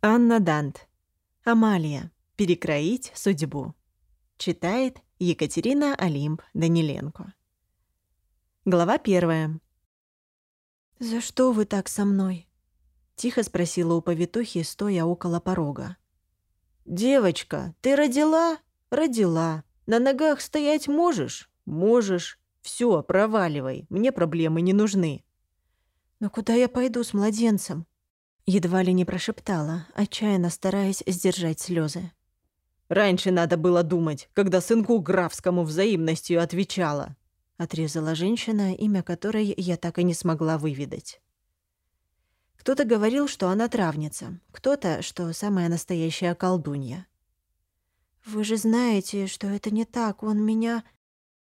Анна Дант. Амалия. Перекроить судьбу. Читает Екатерина Олимп Даниленко. Глава первая. «За что вы так со мной?» — тихо спросила у повитухи, стоя около порога. «Девочка, ты родила? Родила. На ногах стоять можешь? Можешь. Все, проваливай, мне проблемы не нужны». «Но куда я пойду с младенцем?» Едва ли не прошептала, отчаянно стараясь сдержать слезы. «Раньше надо было думать, когда сынку графскому взаимностью отвечала», отрезала женщина, имя которой я так и не смогла выведать. Кто-то говорил, что она травница, кто-то, что самая настоящая колдунья. «Вы же знаете, что это не так, он меня...»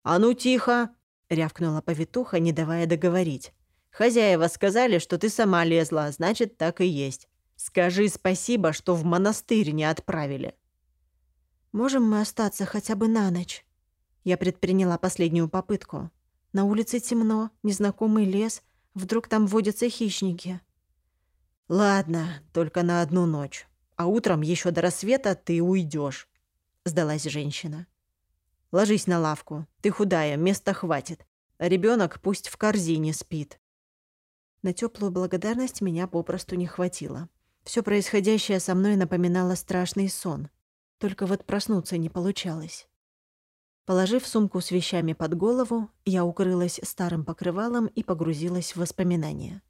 «А ну тихо!» — рявкнула повитуха, не давая договорить. Хозяева сказали, что ты сама лезла, значит, так и есть. Скажи спасибо, что в монастырь не отправили». «Можем мы остаться хотя бы на ночь?» Я предприняла последнюю попытку. На улице темно, незнакомый лес, вдруг там водятся хищники. «Ладно, только на одну ночь. А утром еще до рассвета ты уйдешь, сдалась женщина. «Ложись на лавку. Ты худая, места хватит. Ребенок пусть в корзине спит». На теплую благодарность меня попросту не хватило. Все происходящее со мной напоминало страшный сон. Только вот проснуться не получалось. Положив сумку с вещами под голову, я укрылась старым покрывалом и погрузилась в воспоминания.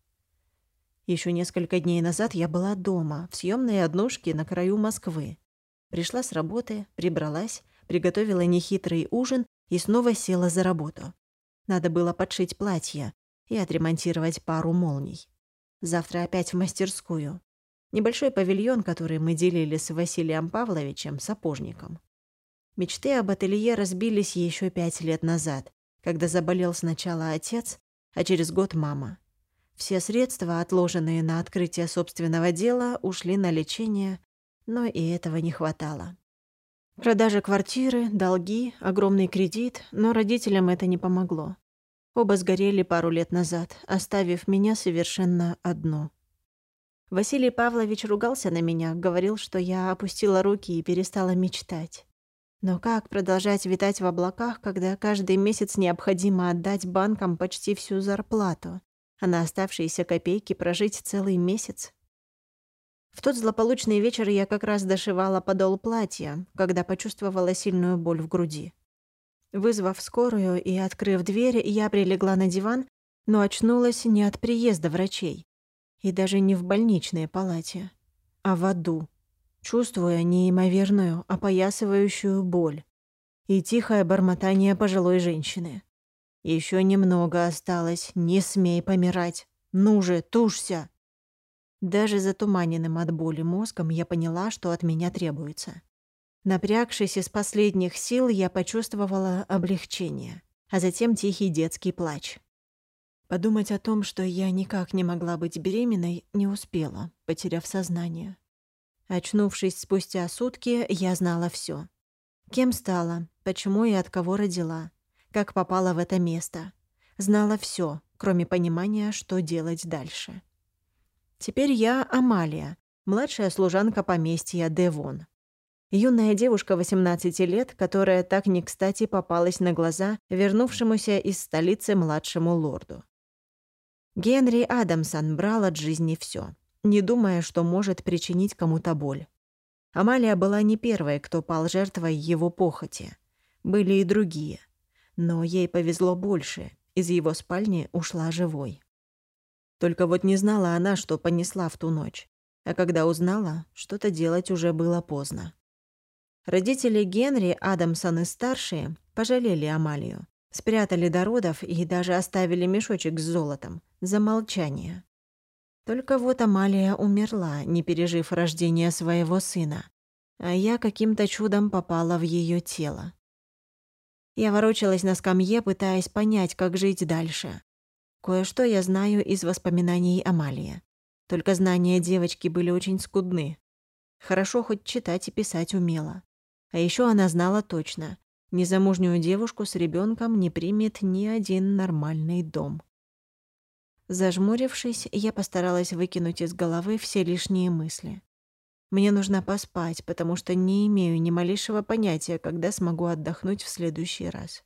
Еще несколько дней назад я была дома, в съемной однушке на краю Москвы. Пришла с работы, прибралась, приготовила нехитрый ужин и снова села за работу. Надо было подшить платье, и отремонтировать пару молний. Завтра опять в мастерскую. Небольшой павильон, который мы делили с Василием Павловичем, сапожником. Мечты об ателье разбились еще пять лет назад, когда заболел сначала отец, а через год мама. Все средства, отложенные на открытие собственного дела, ушли на лечение, но и этого не хватало. Продажа квартиры, долги, огромный кредит, но родителям это не помогло. Оба сгорели пару лет назад, оставив меня совершенно одну. Василий Павлович ругался на меня, говорил, что я опустила руки и перестала мечтать. Но как продолжать витать в облаках, когда каждый месяц необходимо отдать банкам почти всю зарплату, а на оставшиеся копейки прожить целый месяц? В тот злополучный вечер я как раз дошивала подол платья, когда почувствовала сильную боль в груди. Вызвав скорую и открыв дверь, я прилегла на диван, но очнулась не от приезда врачей. И даже не в больничной палате, а в аду, чувствуя неимоверную, опоясывающую боль и тихое бормотание пожилой женщины. Еще немного осталось, не смей помирать. Ну же, тушься!» Даже затуманенным от боли мозгом я поняла, что от меня требуется. Напрягшись из последних сил, я почувствовала облегчение, а затем тихий детский плач. Подумать о том, что я никак не могла быть беременной, не успела, потеряв сознание. Очнувшись спустя сутки, я знала все: Кем стала, почему и от кого родила, как попала в это место. Знала все, кроме понимания, что делать дальше. Теперь я Амалия, младшая служанка поместья Девон. Юная девушка 18 лет, которая так не кстати попалась на глаза вернувшемуся из столицы младшему лорду. Генри Адамсон брал от жизни все, не думая, что может причинить кому-то боль. Амалия была не первой, кто пал жертвой его похоти. Были и другие. Но ей повезло больше. Из его спальни ушла живой. Только вот не знала она, что понесла в ту ночь. А когда узнала, что-то делать уже было поздно. Родители Генри, Адамсон и старшие, пожалели Амалию. Спрятали до родов и даже оставили мешочек с золотом. За молчание. Только вот Амалия умерла, не пережив рождения своего сына. А я каким-то чудом попала в ее тело. Я ворочалась на скамье, пытаясь понять, как жить дальше. Кое-что я знаю из воспоминаний Амалии. Только знания девочки были очень скудны. Хорошо хоть читать и писать умела. А еще она знала точно, незамужнюю девушку с ребенком не примет ни один нормальный дом. Зажмурившись, я постаралась выкинуть из головы все лишние мысли. Мне нужно поспать, потому что не имею ни малейшего понятия, когда смогу отдохнуть в следующий раз.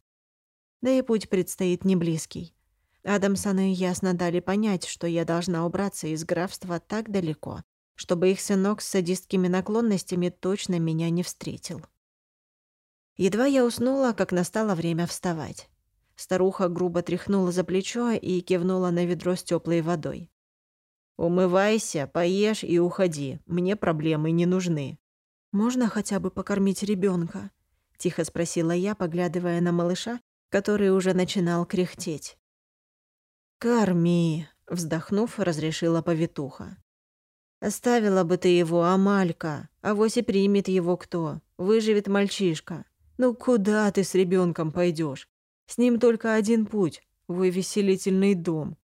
Да и путь предстоит не близкий. Адамсоны ясно дали понять, что я должна убраться из графства так далеко, чтобы их сынок с садистскими наклонностями точно меня не встретил. Едва я уснула, как настало время вставать. Старуха грубо тряхнула за плечо и кивнула на ведро с теплой водой. «Умывайся, поешь и уходи. Мне проблемы не нужны». «Можно хотя бы покормить ребенка? тихо спросила я, поглядывая на малыша, который уже начинал кряхтеть. «Корми», — вздохнув, разрешила повитуха. «Оставила бы ты его, Амалька, а вось и примет его кто. Выживет мальчишка. Ну куда ты с ребенком пойдешь? С ним только один путь — в веселительный дом.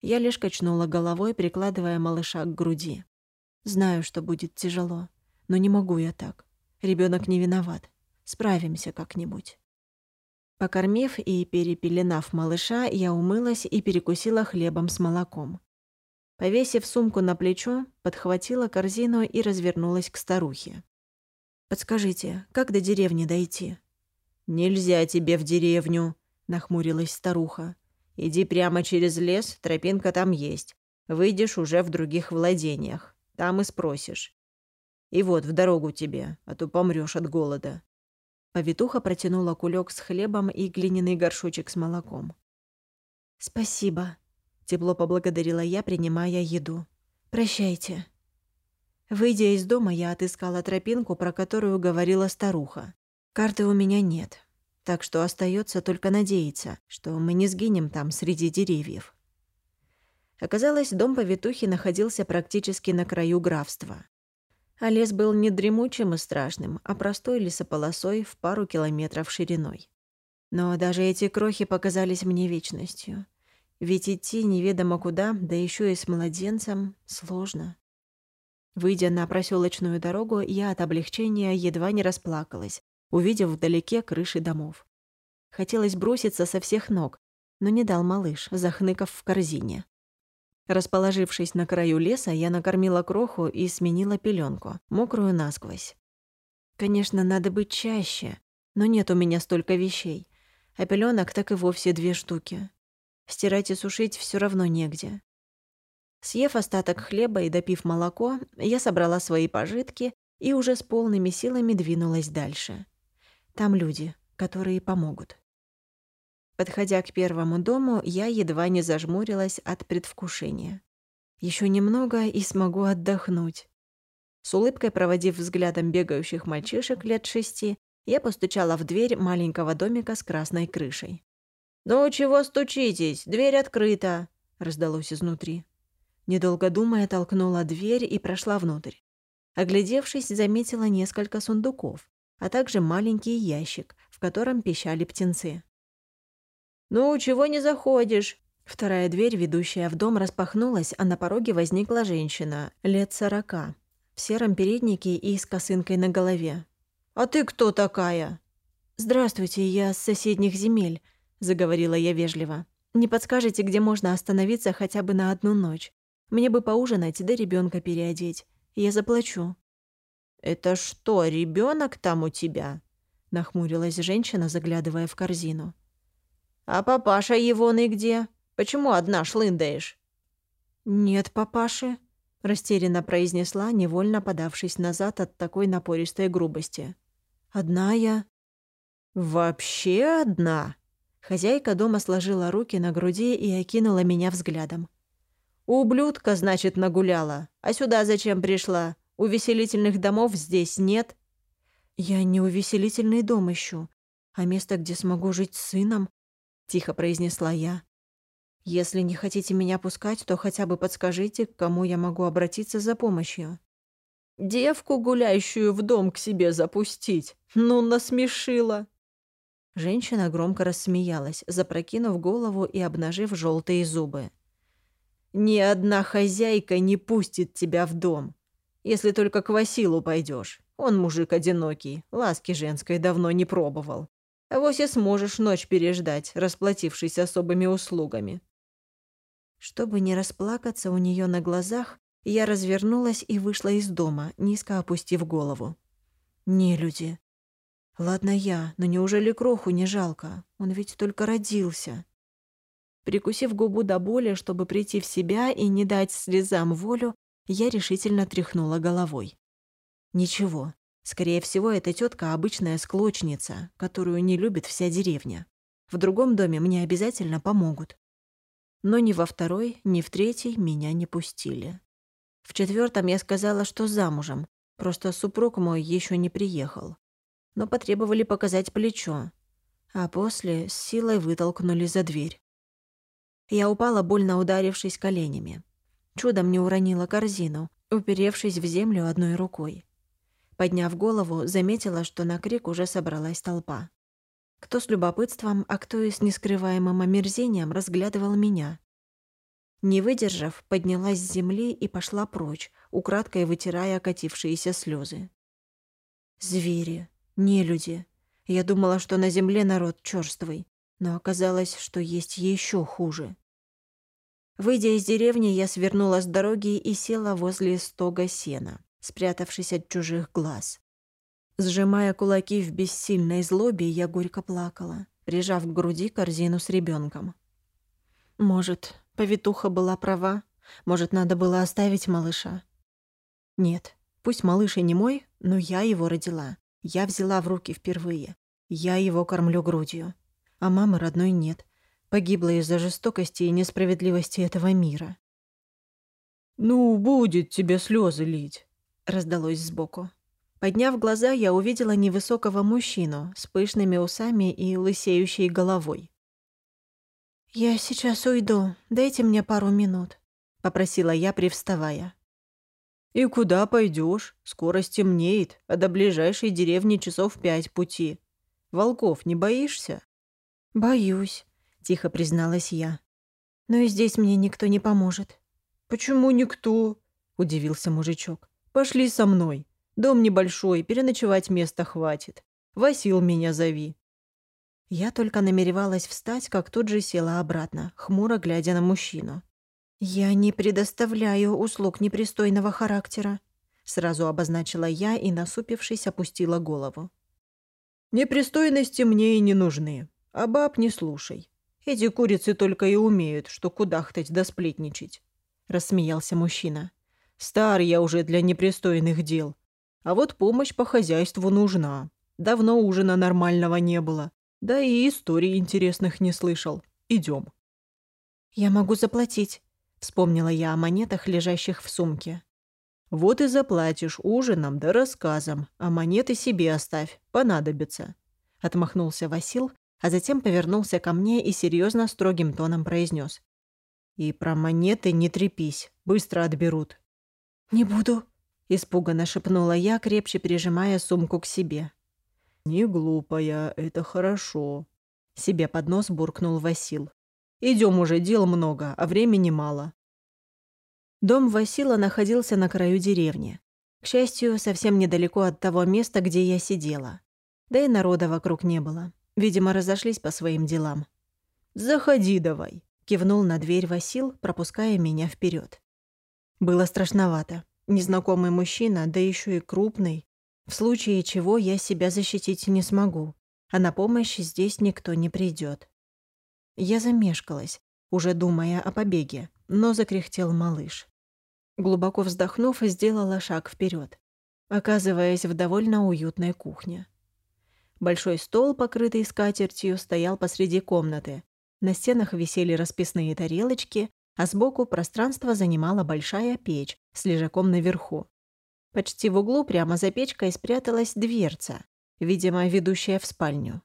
Я лишь качнула головой, прикладывая малыша к груди. Знаю, что будет тяжело, но не могу я так. Ребенок не виноват. Справимся как-нибудь. Покормив и перепеленав малыша, я умылась и перекусила хлебом с молоком. Повесив сумку на плечо, подхватила корзину и развернулась к старухе. «Подскажите, как до деревни дойти?» «Нельзя тебе в деревню», — нахмурилась старуха. «Иди прямо через лес, тропинка там есть. Выйдешь уже в других владениях. Там и спросишь. И вот в дорогу тебе, а то помрёшь от голода». Повитуха протянула кулек с хлебом и глиняный горшочек с молоком. «Спасибо», — тепло поблагодарила я, принимая еду. «Прощайте». Выйдя из дома, я отыскала тропинку, про которую говорила старуха. Карты у меня нет, так что остается только надеяться, что мы не сгинем там среди деревьев. Оказалось, дом повитухи находился практически на краю графства. А лес был не дремучим и страшным, а простой лесополосой в пару километров шириной. Но даже эти крохи показались мне вечностью. Ведь идти неведомо куда, да еще и с младенцем, сложно. Выйдя на проселочную дорогу, я от облегчения едва не расплакалась, увидев вдалеке крыши домов. Хотелось броситься со всех ног, но не дал малыш, захныкав в корзине. Расположившись на краю леса, я накормила кроху и сменила пеленку, мокрую насквозь. Конечно, надо быть чаще, но нет у меня столько вещей, а пеленок так и вовсе две штуки. Стирать и сушить все равно негде. Съев остаток хлеба и допив молоко, я собрала свои пожитки и уже с полными силами двинулась дальше. Там люди, которые помогут. Подходя к первому дому, я едва не зажмурилась от предвкушения. Еще немного и смогу отдохнуть. С улыбкой проводив взглядом бегающих мальчишек лет шести, я постучала в дверь маленького домика с красной крышей. «Ну чего стучитесь? Дверь открыта!» — раздалось изнутри. Недолго думая, толкнула дверь и прошла внутрь. Оглядевшись, заметила несколько сундуков, а также маленький ящик, в котором пищали птенцы. «Ну, чего не заходишь?» Вторая дверь, ведущая в дом, распахнулась, а на пороге возникла женщина, лет сорока, в сером переднике и с косынкой на голове. «А ты кто такая?» «Здравствуйте, я с соседних земель», — заговорила я вежливо. «Не подскажете, где можно остановиться хотя бы на одну ночь? Мне бы поужинать да ребенка переодеть. Я заплачу». «Это что, ребенок там у тебя?» — нахмурилась женщина, заглядывая в корзину. «А папаша Егоный где? Почему одна шлындаешь?» «Нет папаши», — растерянно произнесла, невольно подавшись назад от такой напористой грубости. «Одна я». «Вообще одна?» Хозяйка дома сложила руки на груди и окинула меня взглядом. «Ублюдка, значит, нагуляла. А сюда зачем пришла? Увеселительных домов здесь нет?» «Я не увеселительный дом ищу, а место, где смогу жить с сыном», — тихо произнесла я. «Если не хотите меня пускать, то хотя бы подскажите, к кому я могу обратиться за помощью». «Девку, гуляющую в дом, к себе запустить? Ну, насмешила!» Женщина громко рассмеялась, запрокинув голову и обнажив желтые зубы. «Ни одна хозяйка не пустит тебя в дом. Если только к Василу пойдешь. Он мужик одинокий, ласки женской давно не пробовал. А вось и сможешь ночь переждать, расплатившись особыми услугами». Чтобы не расплакаться у нее на глазах, Я развернулась и вышла из дома, низко опустив голову. Не люди. Ладно я, но неужели кроху не жалко? Он ведь только родился. Прикусив губу до боли, чтобы прийти в себя и не дать слезам волю, я решительно тряхнула головой. Ничего. Скорее всего, эта тетка обычная склочница, которую не любит вся деревня. В другом доме мне обязательно помогут. Но ни во второй, ни в третий меня не пустили. В четвертом я сказала, что замужем, просто супруг мой еще не приехал. Но потребовали показать плечо, а после с силой вытолкнули за дверь. Я упала, больно ударившись коленями. Чудом не уронила корзину, уперевшись в землю одной рукой. Подняв голову, заметила, что на крик уже собралась толпа. Кто с любопытством, а кто и с нескрываемым омерзением разглядывал меня. Не выдержав, поднялась с земли и пошла прочь, украдкой вытирая окатившиеся слезы. Звери, нелюди. Я думала, что на земле народ чёрствый, но оказалось, что есть еще хуже. Выйдя из деревни, я свернула с дороги и села возле стога сена, спрятавшись от чужих глаз. Сжимая кулаки в бессильной злобе, я горько плакала, прижав к груди корзину с ребенком. Может, повитуха была права? Может, надо было оставить малыша? Нет, пусть малыш и не мой, но я его родила. Я взяла в руки впервые. Я его кормлю грудью а мамы родной нет. Погибла из-за жестокости и несправедливости этого мира. «Ну, будет тебе слезы лить», — раздалось сбоку. Подняв глаза, я увидела невысокого мужчину с пышными усами и лысеющей головой. «Я сейчас уйду. Дайте мне пару минут», — попросила я, привставая. «И куда пойдешь? Скоро стемнеет, а до ближайшей деревни часов пять пути. Волков не боишься?» «Боюсь», — тихо призналась я. «Но и здесь мне никто не поможет». «Почему никто?» — удивился мужичок. «Пошли со мной. Дом небольшой, переночевать места хватит. Васил меня зови». Я только намеревалась встать, как тут же села обратно, хмуро глядя на мужчину. «Я не предоставляю услуг непристойного характера», — сразу обозначила я и, насупившись, опустила голову. «Непристойности мне и не нужны. А баб не слушай. Эти курицы только и умеют, что кудахтать да сплетничать», — рассмеялся мужчина. «Стар я уже для непристойных дел. А вот помощь по хозяйству нужна. Давно ужина нормального не было. Да и историй интересных не слышал. Идем. «Я могу заплатить», — вспомнила я о монетах, лежащих в сумке. «Вот и заплатишь ужином да рассказом, а монеты себе оставь, понадобится», — отмахнулся Васил, а затем повернулся ко мне и серьезно строгим тоном произнес: «И про монеты не трепись, быстро отберут». «Не буду», — испуганно шепнула я, крепче прижимая сумку к себе. «Не глупая, это хорошо», — себе под нос буркнул Васил. Идем уже, дел много, а времени мало». Дом Васила находился на краю деревни. К счастью, совсем недалеко от того места, где я сидела. Да и народа вокруг не было. Видимо, разошлись по своим делам. «Заходи давай», — кивнул на дверь Васил, пропуская меня вперед. Было страшновато. Незнакомый мужчина, да еще и крупный. В случае чего я себя защитить не смогу, а на помощь здесь никто не придет. Я замешкалась, уже думая о побеге, но закряхтел малыш. Глубоко вздохнув, сделала шаг вперед, оказываясь в довольно уютной кухне. Большой стол, покрытый скатертью, стоял посреди комнаты. На стенах висели расписные тарелочки, а сбоку пространство занимала большая печь с лежаком наверху. Почти в углу прямо за печкой спряталась дверца, видимо, ведущая в спальню.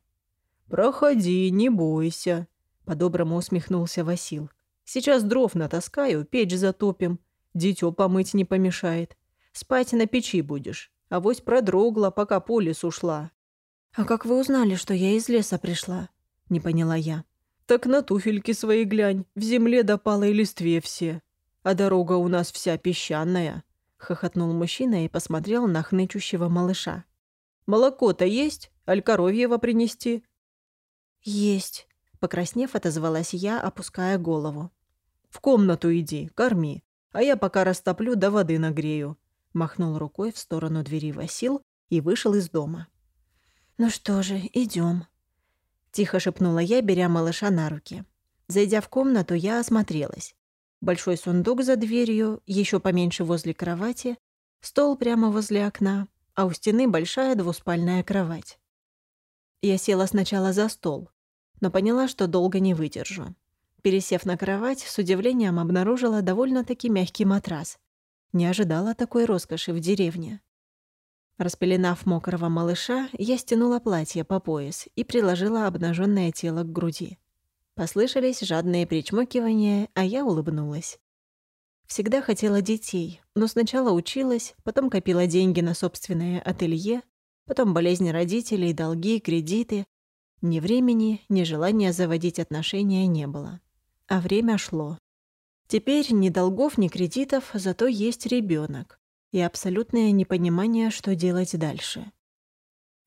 «Проходи, не бойся», — по-доброму усмехнулся Васил. «Сейчас дров натаскаю, печь затопим. Дитё помыть не помешает. Спать на печи будешь. Авось продрогла, пока по лесу шла. «А как вы узнали, что я из леса пришла?» — не поняла я. «Так на туфельки свои глянь, в земле до палой листве все. А дорога у нас вся песчаная», — хохотнул мужчина и посмотрел на хнычущего малыша. «Молоко-то есть? Аль коровьего принести?» «Есть», — покраснев, отозвалась я, опуская голову. «В комнату иди, корми, а я пока растоплю до воды нагрею», — махнул рукой в сторону двери Васил и вышел из дома. «Ну что же, идем, тихо шепнула я, беря малыша на руки. Зайдя в комнату, я осмотрелась. Большой сундук за дверью, еще поменьше возле кровати, стол прямо возле окна, а у стены большая двуспальная кровать. Я села сначала за стол, но поняла, что долго не выдержу. Пересев на кровать, с удивлением обнаружила довольно-таки мягкий матрас. Не ожидала такой роскоши в деревне. Распеленав мокрого малыша, я стянула платье по пояс и приложила обнаженное тело к груди. Послышались жадные причмокивания, а я улыбнулась. Всегда хотела детей, но сначала училась, потом копила деньги на собственное ателье, потом болезни родителей, долги, кредиты. Ни времени, ни желания заводить отношения не было. А время шло. Теперь ни долгов, ни кредитов, зато есть ребенок и абсолютное непонимание, что делать дальше.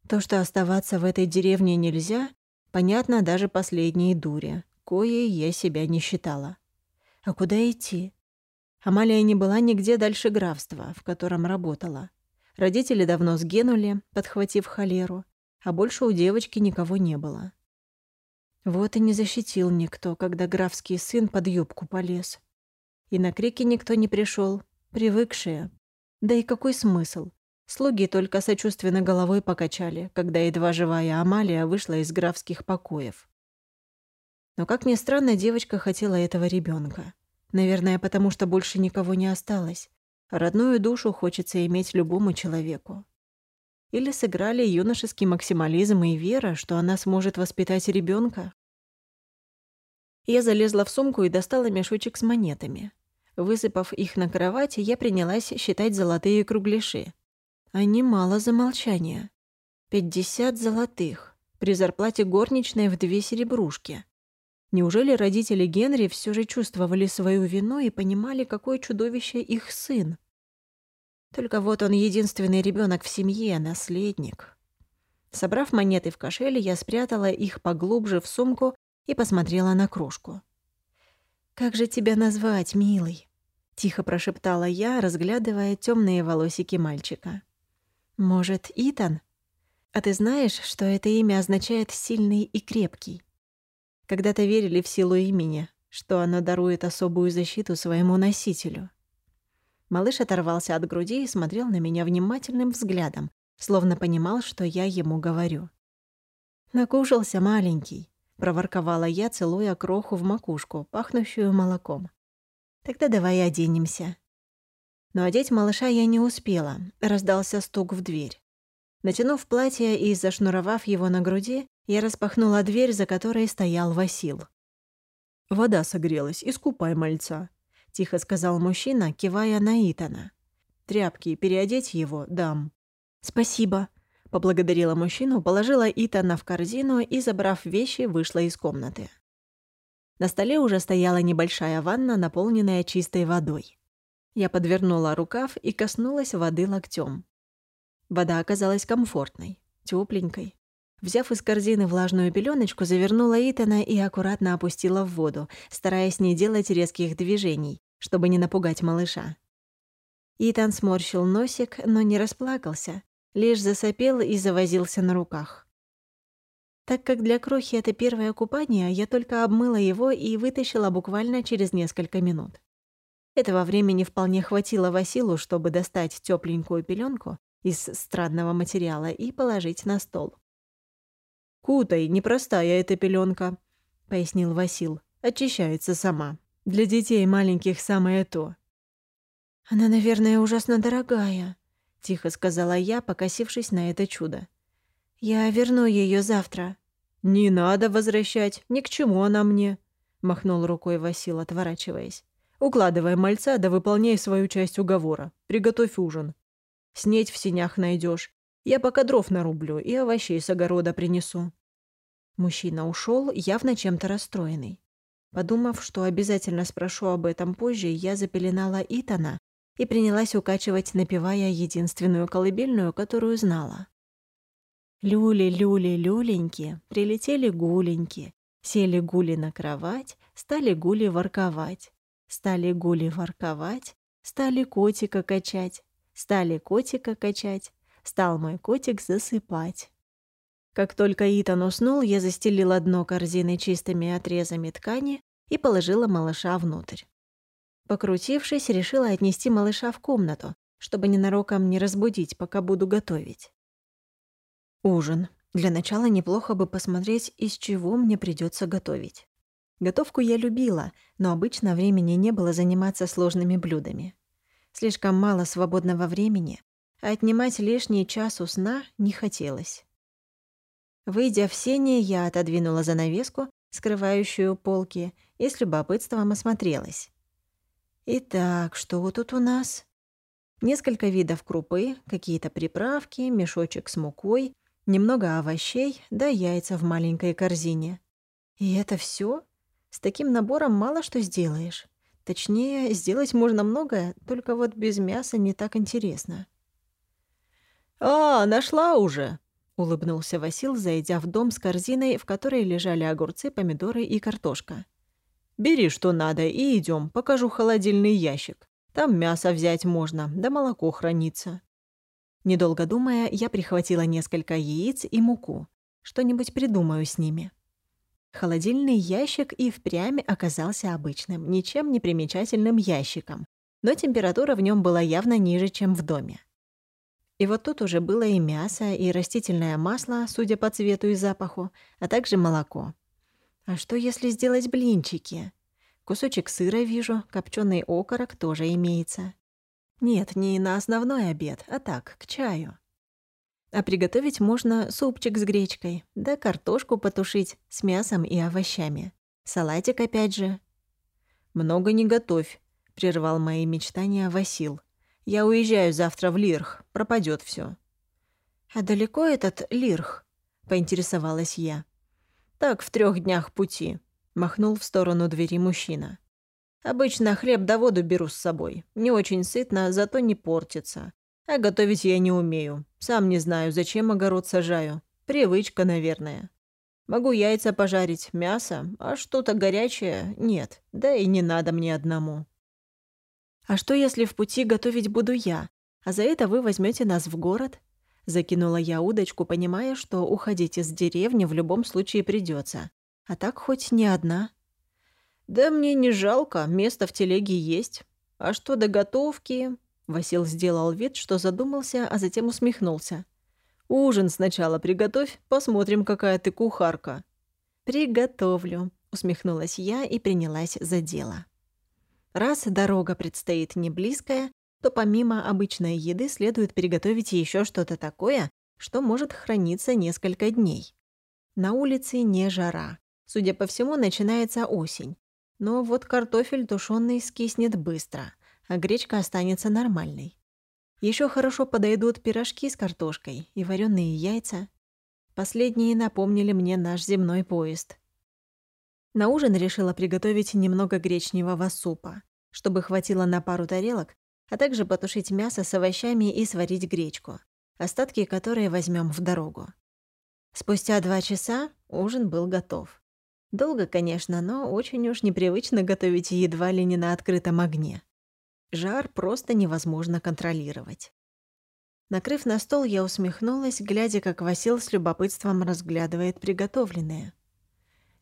То, что оставаться в этой деревне нельзя, понятно даже последней дуре, коей я себя не считала. А куда идти? Амалия не была нигде дальше графства, в котором работала. Родители давно сгинули, подхватив холеру, а больше у девочки никого не было. Вот и не защитил никто, когда графский сын под юбку полез. И на крики никто не пришел, привыкшие. Да и какой смысл? Слуги только сочувственно головой покачали, когда едва живая Амалия вышла из графских покоев. Но, как ни странно, девочка хотела этого ребенка. Наверное, потому что больше никого не осталось. Родную душу хочется иметь любому человеку. Или сыграли юношеский максимализм и вера, что она сможет воспитать ребенка. Я залезла в сумку и достала мешочек с монетами. Высыпав их на кровать, я принялась считать золотые кругляши. А немало за молчание. Пятьдесят золотых. При зарплате горничной в две серебрушки. Неужели родители Генри все же чувствовали свою вину и понимали, какое чудовище их сын? Только вот он единственный ребенок в семье, наследник. Собрав монеты в кошеле, я спрятала их поглубже в сумку и посмотрела на кружку. «Как же тебя назвать, милый?» — тихо прошептала я, разглядывая темные волосики мальчика. «Может, Итан? А ты знаешь, что это имя означает «сильный и крепкий»?» Когда-то верили в силу имени, что оно дарует особую защиту своему носителю. Малыш оторвался от груди и смотрел на меня внимательным взглядом, словно понимал, что я ему говорю. «Накушался маленький», — проворковала я, целуя кроху в макушку, пахнущую молоком. «Тогда давай оденемся». Но одеть малыша я не успела, раздался стук в дверь. Натянув платье и зашнуровав его на груди, я распахнула дверь, за которой стоял Васил. «Вода согрелась, искупай мальца», тихо сказал мужчина, кивая на Итана. «Тряпки, переодеть его дам». «Спасибо», — поблагодарила мужчину, положила Итана в корзину и, забрав вещи, вышла из комнаты. На столе уже стояла небольшая ванна, наполненная чистой водой. Я подвернула рукав и коснулась воды локтем. Вода оказалась комфортной, тепленькой. Взяв из корзины влажную пеленочку, завернула Итана и аккуратно опустила в воду, стараясь не делать резких движений, чтобы не напугать малыша. Итан сморщил носик, но не расплакался, лишь засопел и завозился на руках. Так как для Крохи это первое купание, я только обмыла его и вытащила буквально через несколько минут. Этого времени вполне хватило Василу, чтобы достать тепленькую пеленку из странного материала и положить на стол. «Кутай, непростая эта пеленка, пояснил Васил. «Очищается сама. Для детей маленьких самое то». «Она, наверное, ужасно дорогая», — тихо сказала я, покосившись на это чудо. «Я верну ее завтра». «Не надо возвращать, ни к чему она мне», — махнул рукой Васил, отворачиваясь. «Укладывай мальца да выполняй свою часть уговора. Приготовь ужин. Снеть в синях найдешь. Я пока дров нарублю и овощей с огорода принесу». Мужчина ушел, явно чем-то расстроенный. Подумав, что обязательно спрошу об этом позже, я запеленала Итана и принялась укачивать, напевая единственную колыбельную, которую знала. Люли, люли, люленьки, прилетели гуленьки, сели гули на кровать, стали гули ворковать. Стали гули ворковать, Стали котика качать, стали котика качать, стал мой котик засыпать. Как только Итан уснул, я застелила дно корзины чистыми отрезами ткани и положила малыша внутрь. Покрутившись, решила отнести малыша в комнату, чтобы ненароком не разбудить, пока буду готовить. Ужин. Для начала неплохо бы посмотреть, из чего мне придется готовить. Готовку я любила, но обычно времени не было заниматься сложными блюдами. Слишком мало свободного времени, а отнимать лишний час у сна не хотелось. Выйдя в сене, я отодвинула занавеску, скрывающую полки, и с любопытством осмотрелась. Итак, что тут у нас? Несколько видов крупы, какие-то приправки, мешочек с мукой, немного овощей, да яйца в маленькой корзине. И это все? С таким набором мало что сделаешь. Точнее, сделать можно многое, только вот без мяса не так интересно. «А, нашла уже!» — улыбнулся Васил, зайдя в дом с корзиной, в которой лежали огурцы, помидоры и картошка. «Бери, что надо, и идем. покажу холодильный ящик. Там мясо взять можно, да молоко хранится». Недолго думая, я прихватила несколько яиц и муку. Что-нибудь придумаю с ними. Холодильный ящик и впрямь оказался обычным, ничем не примечательным ящиком, но температура в нем была явно ниже, чем в доме. И вот тут уже было и мясо, и растительное масло, судя по цвету и запаху, а также молоко. А что, если сделать блинчики? Кусочек сыра вижу, копченый окорок тоже имеется. Нет, не на основной обед, а так, к чаю. А приготовить можно супчик с гречкой, да картошку потушить с мясом и овощами. Салатик опять же. «Много не готовь», — прервал мои мечтания Васил. «Я уезжаю завтра в Лирх, пропадет все. «А далеко этот Лирх?» — поинтересовалась я. «Так, в трех днях пути», — махнул в сторону двери мужчина. «Обычно хлеб да воду беру с собой. Не очень сытно, зато не портится. А готовить я не умею. Сам не знаю, зачем огород сажаю. Привычка, наверное. Могу яйца пожарить, мясо, а что-то горячее нет. Да и не надо мне одному. А что, если в пути готовить буду я, а за это вы возьмете нас в город? Закинула я удочку, понимая, что уходить из деревни в любом случае придется. А так хоть не одна. Да мне не жалко, место в телеге есть. А что до готовки? Васил сделал вид, что задумался, а затем усмехнулся. «Ужин сначала приготовь, посмотрим, какая ты кухарка». «Приготовлю», — усмехнулась я и принялась за дело. Раз дорога предстоит не близкая, то помимо обычной еды следует приготовить еще что-то такое, что может храниться несколько дней. На улице не жара. Судя по всему, начинается осень. Но вот картофель тушёный скиснет быстро — а гречка останется нормальной. Еще хорошо подойдут пирожки с картошкой и вареные яйца. Последние напомнили мне наш земной поезд. На ужин решила приготовить немного гречневого супа, чтобы хватило на пару тарелок, а также потушить мясо с овощами и сварить гречку, остатки которой возьмем в дорогу. Спустя два часа ужин был готов. Долго, конечно, но очень уж непривычно готовить едва ли не на открытом огне. Жар просто невозможно контролировать. Накрыв на стол, я усмехнулась, глядя, как Васил с любопытством разглядывает приготовленное.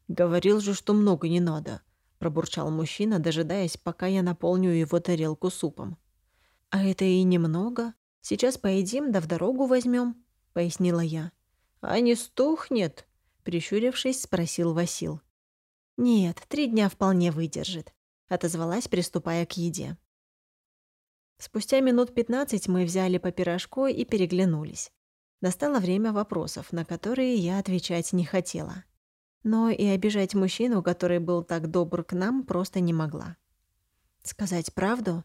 «Говорил же, что много не надо», — пробурчал мужчина, дожидаясь, пока я наполню его тарелку супом. «А это и немного. Сейчас поедим, да в дорогу возьмем, пояснила я. «А не стухнет?» — прищурившись, спросил Васил. «Нет, три дня вполне выдержит», — отозвалась, приступая к еде. Спустя минут пятнадцать мы взяли по пирожку и переглянулись. Настало время вопросов, на которые я отвечать не хотела. Но и обижать мужчину, который был так добр к нам, просто не могла. Сказать правду?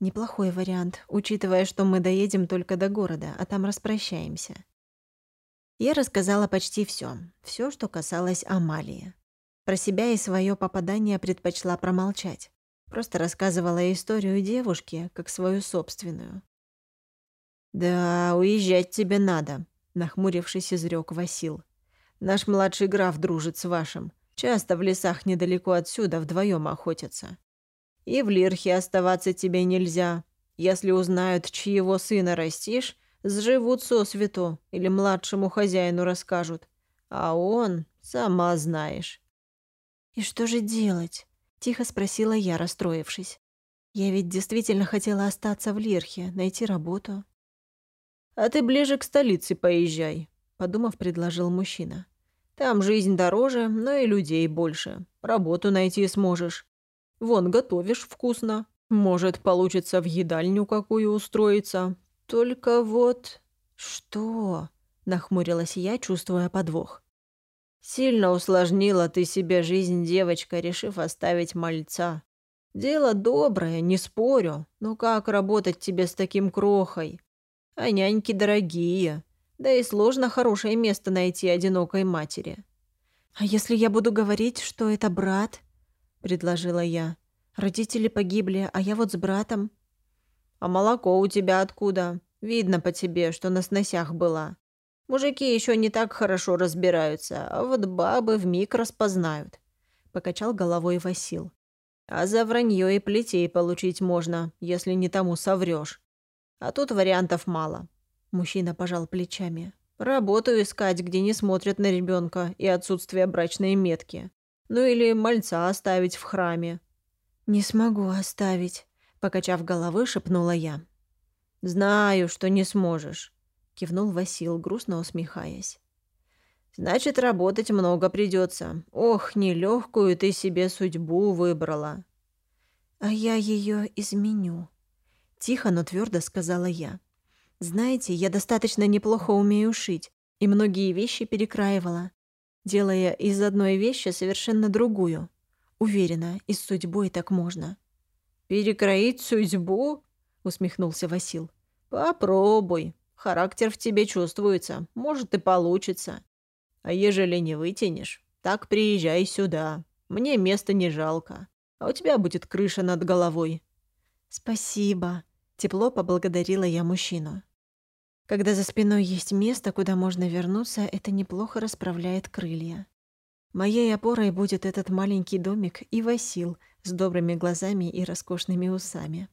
Неплохой вариант, учитывая, что мы доедем только до города, а там распрощаемся. Я рассказала почти все, все, что касалось Амалии. Про себя и свое попадание предпочла промолчать. Просто рассказывала историю девушки, как свою собственную. «Да, уезжать тебе надо», — нахмурившись, изрёк Васил. «Наш младший граф дружит с вашим. Часто в лесах недалеко отсюда вдвоем охотятся. И в Лирхе оставаться тебе нельзя. Если узнают, чьего сына растишь, сживут сосвету или младшему хозяину расскажут. А он, сама знаешь». «И что же делать?» — тихо спросила я, расстроившись. «Я ведь действительно хотела остаться в Лирхе, найти работу». «А ты ближе к столице поезжай», — подумав, предложил мужчина. «Там жизнь дороже, но и людей больше. Работу найти сможешь. Вон, готовишь вкусно. Может, получится в едальню какую устроиться. Только вот...» «Что?» — нахмурилась я, чувствуя подвох. «Сильно усложнила ты себе жизнь, девочка, решив оставить мальца. Дело доброе, не спорю, но как работать тебе с таким крохой? А няньки дорогие, да и сложно хорошее место найти одинокой матери». «А если я буду говорить, что это брат?» — предложила я. «Родители погибли, а я вот с братом». «А молоко у тебя откуда? Видно по тебе, что на сносях была. Мужики еще не так хорошо разбираются, а вот бабы вмиг распознают», — покачал головой Васил. «А за вранье и плетей получить можно, если не тому соврешь. А тут вариантов мало». Мужчина пожал плечами. «Работу искать, где не смотрят на ребенка и отсутствие брачной метки. Ну или мальца оставить в храме». «Не смогу оставить», — покачав головой, шепнула я. «Знаю, что не сможешь», — кивнул Васил, грустно усмехаясь. «Значит, работать много придется. Ох, нелегкую ты себе судьбу выбрала». «А я ее изменю», — тихо, но твердо сказала я. «Знаете, я достаточно неплохо умею шить, и многие вещи перекраивала делая из одной вещи совершенно другую. Уверена, и с судьбой так можно. «Перекроить судьбу?» — усмехнулся Васил. «Попробуй. Характер в тебе чувствуется. Может, и получится. А ежели не вытянешь, так приезжай сюда. Мне места не жалко. А у тебя будет крыша над головой». «Спасибо», — тепло поблагодарила я мужчину. Когда за спиной есть место, куда можно вернуться, это неплохо расправляет крылья. Моей опорой будет этот маленький домик и Васил с добрыми глазами и роскошными усами.